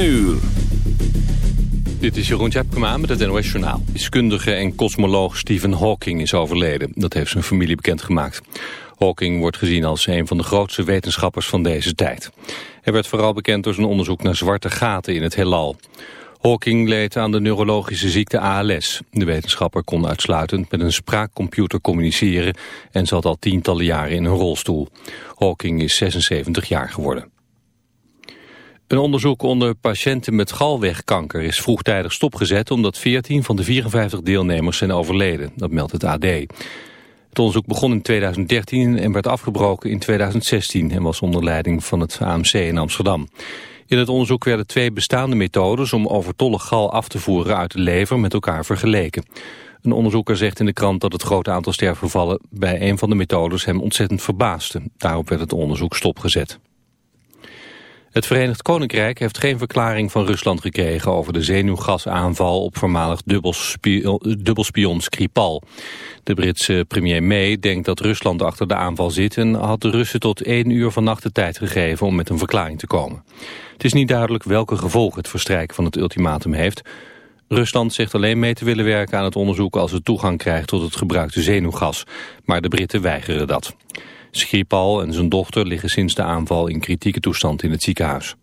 uur. Dit is Jeroen Tjepkema met het NOS Journaal. Wiskundige en kosmoloog Stephen Hawking is overleden. Dat heeft zijn familie bekendgemaakt. Hawking wordt gezien als een van de grootste wetenschappers van deze tijd. Hij werd vooral bekend door zijn onderzoek naar zwarte gaten in het heelal. Hawking leed aan de neurologische ziekte ALS. De wetenschapper kon uitsluitend met een spraakcomputer communiceren... en zat al tientallen jaren in een rolstoel. Hawking is 76 jaar geworden. Een onderzoek onder patiënten met galwegkanker is vroegtijdig stopgezet omdat 14 van de 54 deelnemers zijn overleden. Dat meldt het AD. Het onderzoek begon in 2013 en werd afgebroken in 2016 en was onder leiding van het AMC in Amsterdam. In het onderzoek werden twee bestaande methodes om overtollig gal af te voeren uit de lever met elkaar vergeleken. Een onderzoeker zegt in de krant dat het grote aantal sterfgevallen bij een van de methodes hem ontzettend verbaasde. Daarop werd het onderzoek stopgezet. Het Verenigd Koninkrijk heeft geen verklaring van Rusland gekregen over de zenuwgasaanval op voormalig dubbelspion Skripal. De Britse premier May denkt dat Rusland achter de aanval zit en had de Russen tot één uur vannacht de tijd gegeven om met een verklaring te komen. Het is niet duidelijk welke gevolgen het verstrijken van het ultimatum heeft. Rusland zegt alleen mee te willen werken aan het onderzoek als het toegang krijgt tot het gebruikte zenuwgas, maar de Britten weigeren dat. Schiphol en zijn dochter liggen sinds de aanval in kritieke toestand in het ziekenhuis.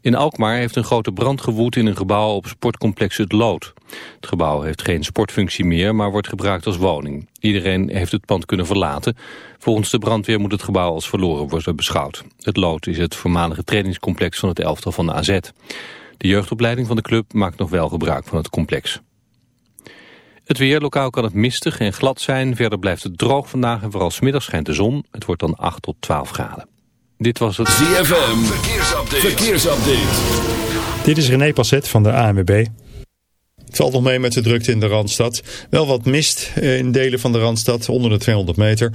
In Alkmaar heeft een grote brand gewoed in een gebouw op sportcomplex Het Lood. Het gebouw heeft geen sportfunctie meer, maar wordt gebruikt als woning. Iedereen heeft het pand kunnen verlaten. Volgens de brandweer moet het gebouw als verloren worden beschouwd. Het Lood is het voormalige trainingscomplex van het elftal van de AZ. De jeugdopleiding van de club maakt nog wel gebruik van het complex. Het weer, lokaal kan het mistig en glad zijn. Verder blijft het droog vandaag en vooral smiddag schijnt de zon. Het wordt dan 8 tot 12 graden. Dit was het ZFM Verkeersupdate. Verkeersupdate. Dit is René Passet van de ANWB. Het valt nog mee met de drukte in de Randstad. Wel wat mist in delen van de Randstad, onder de 200 meter.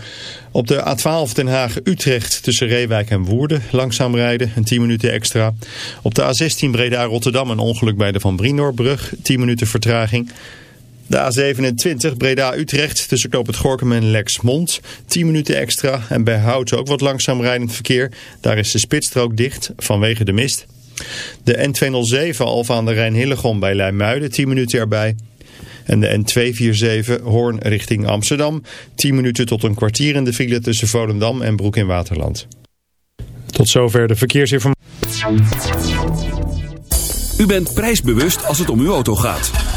Op de A12 Den Haag-Utrecht tussen Reewijk en Woerden langzaam rijden, een 10 minuten extra. Op de A16 Breda-Rotterdam een ongeluk bij de Van Brinoorbrug, 10 minuten vertraging. De A27 Breda-Utrecht tussen Knoop het Gorkum en Lexmond. 10 minuten extra en bij Houten ook wat langzaam rijdend verkeer. Daar is de spitsstrook dicht vanwege de mist. De N207 Alfa aan de Rijn-Hillegom bij Leimuiden 10 minuten erbij. En de N247 Hoorn richting Amsterdam. 10 minuten tot een kwartier in de file tussen Volendam en Broek in Waterland. Tot zover de verkeersinformatie. U bent prijsbewust als het om uw auto gaat.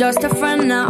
just a friend now.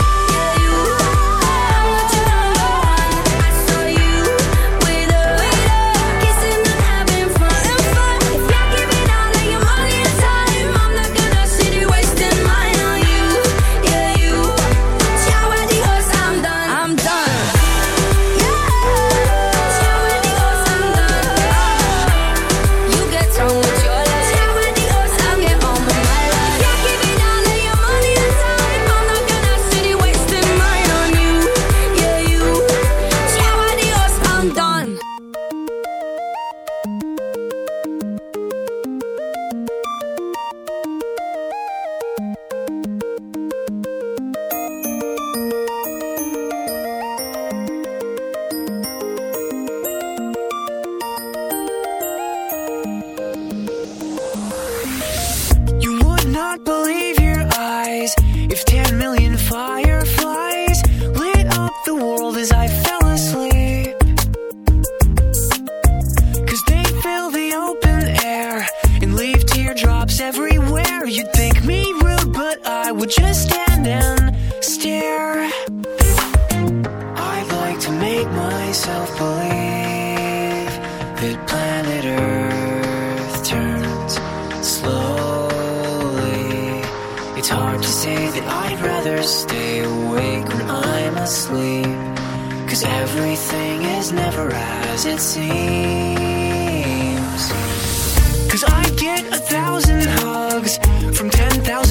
hard to say that I'd rather stay awake when I'm asleep. Cause everything is never as it seems. Cause I get a thousand hugs from ten thousand.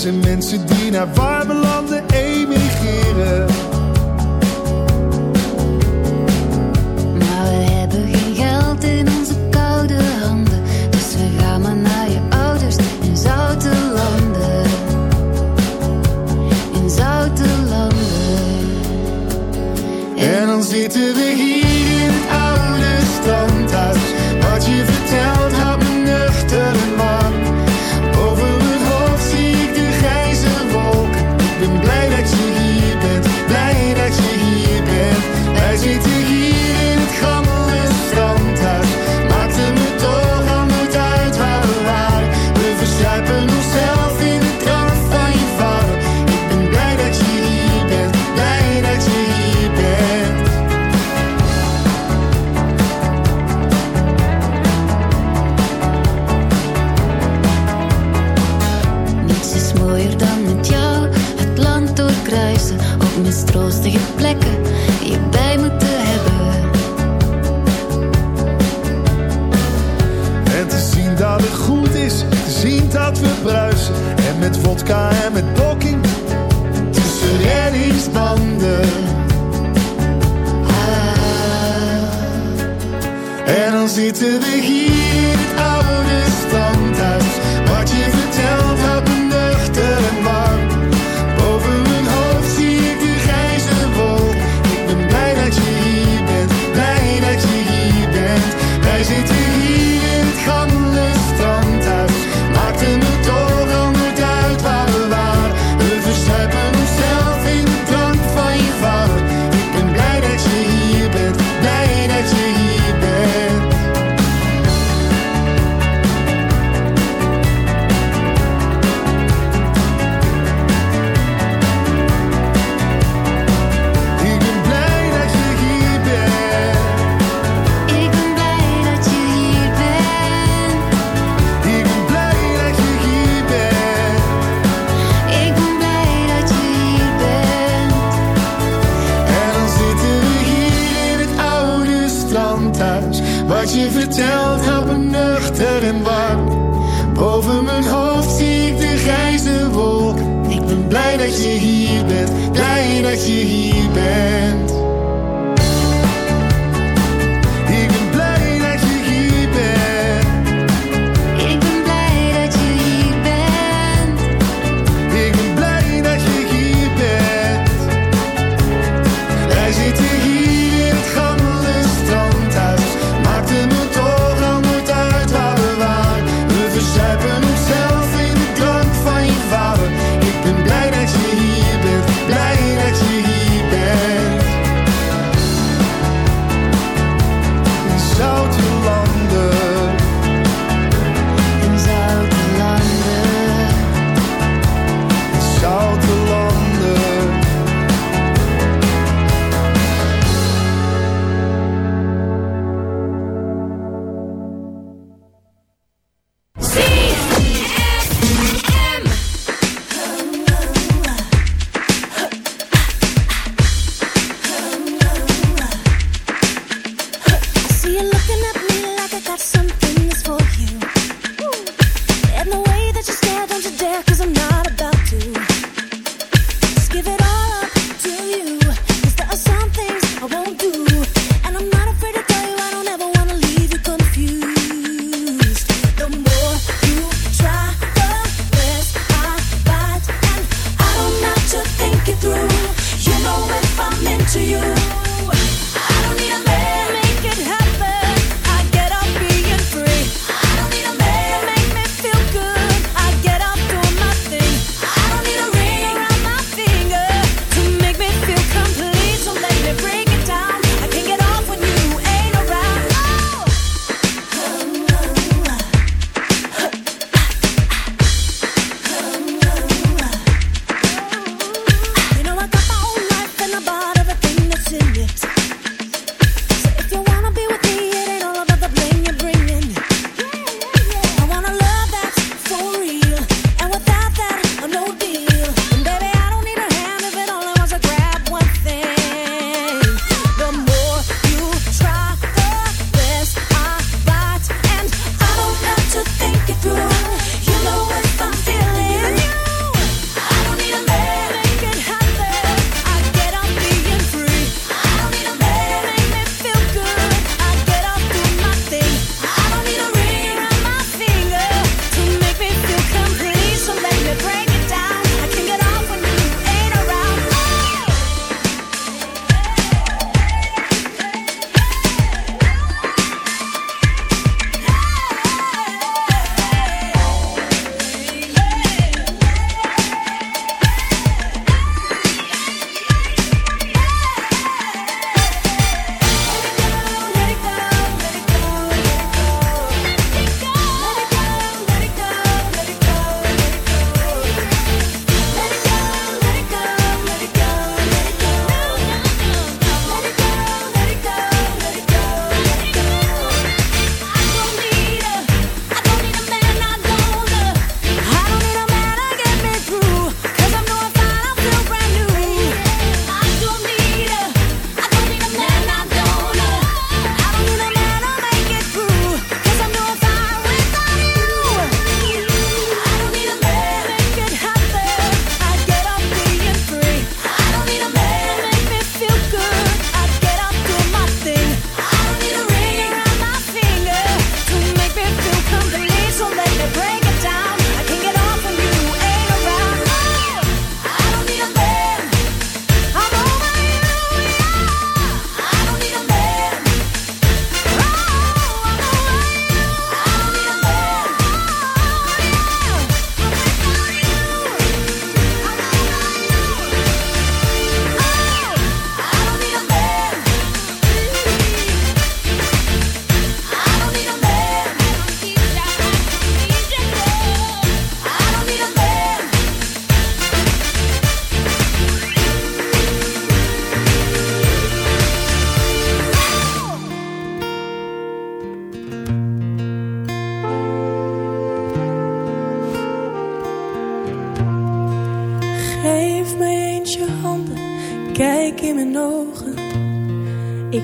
Trotseren. Er zijn mensen mistroostige plekken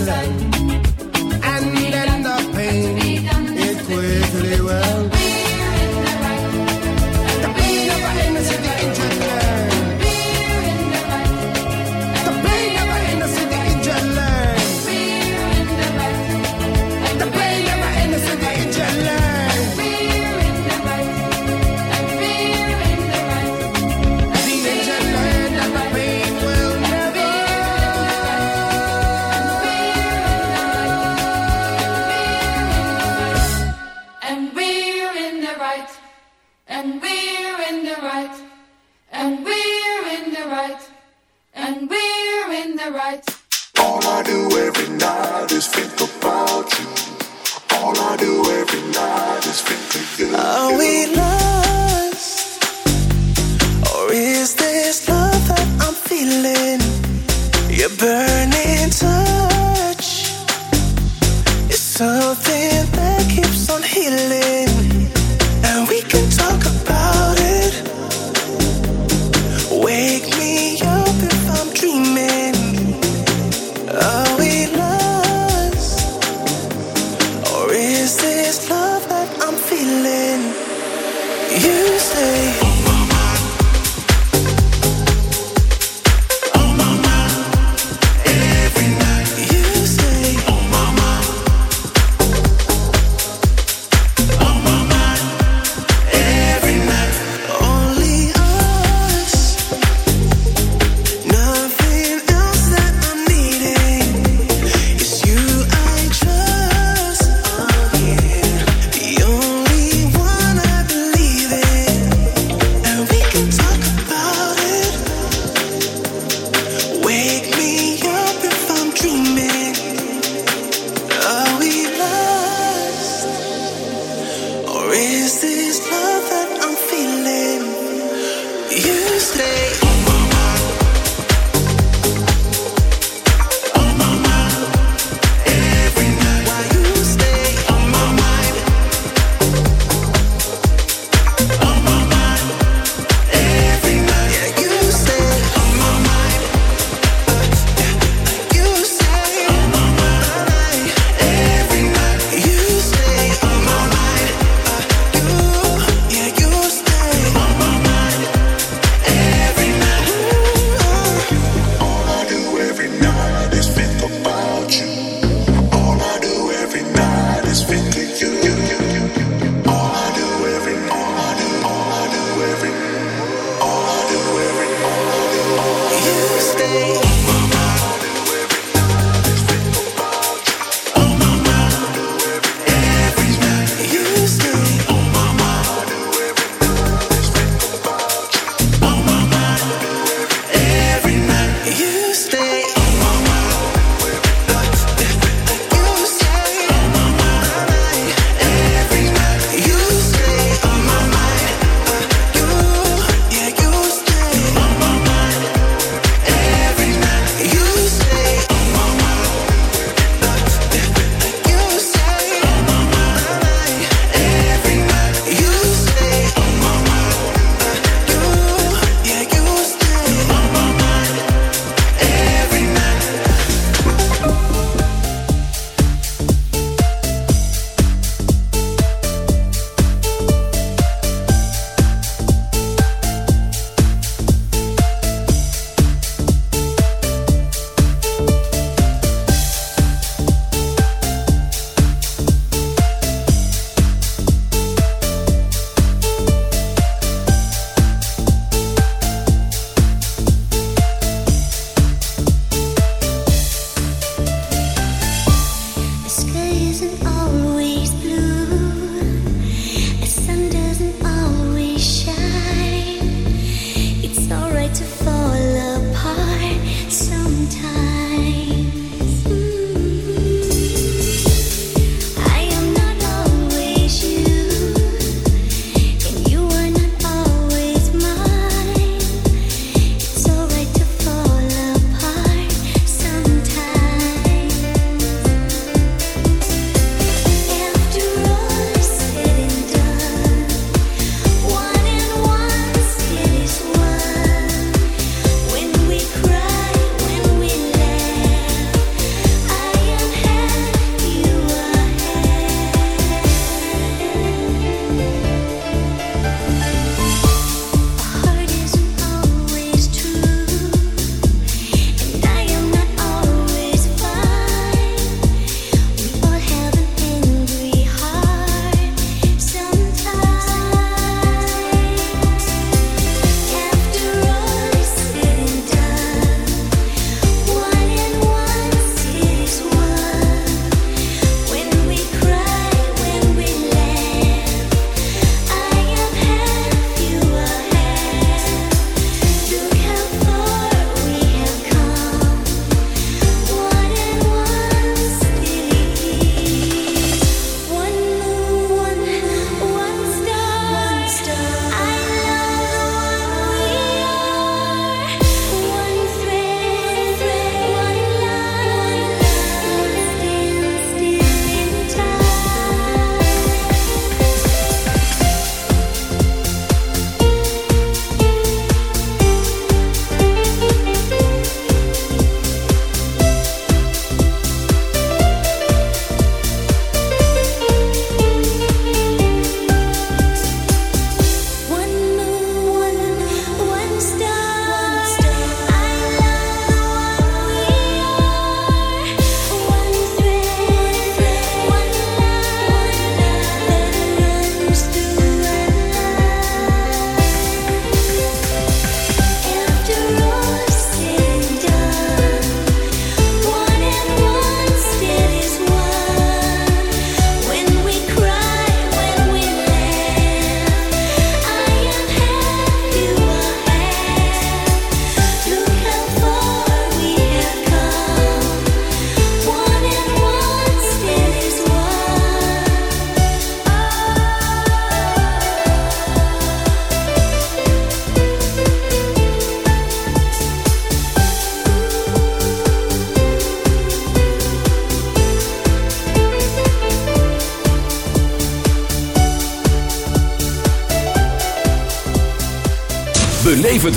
Side.